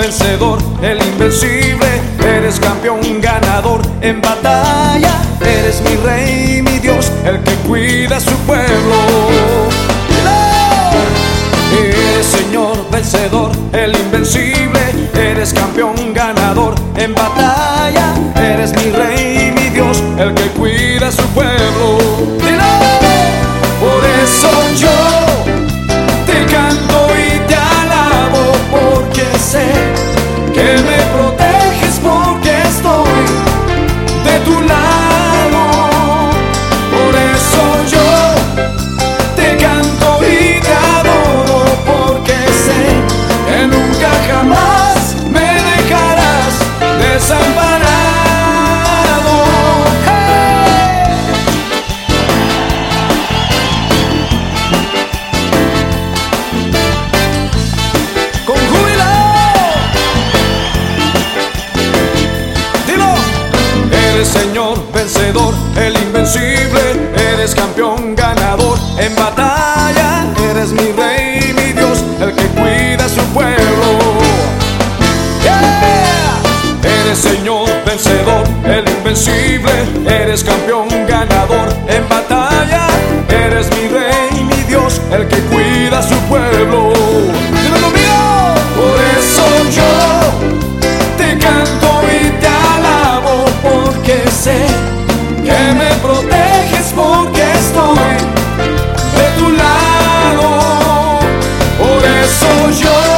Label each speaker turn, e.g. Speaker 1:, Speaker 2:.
Speaker 1: vencedor, el invencible. Eres campeón ganador en batalla. Eres mi rey, mi Dios, el que cuida a su pueblo. Eres Señor vencedor, el invencible. Eres campeón que me en batalla, eres mi rey, mi Dios, el que cuida a su pueblo. Yeah. Eres Señor vencedor, el invencible, eres campeón ganador en batalla, eres mi rey, mi Dios, el que cuida a su pueblo. Dilo conmigo. Por eso yo te canto y te alabo porque sé que me eso yo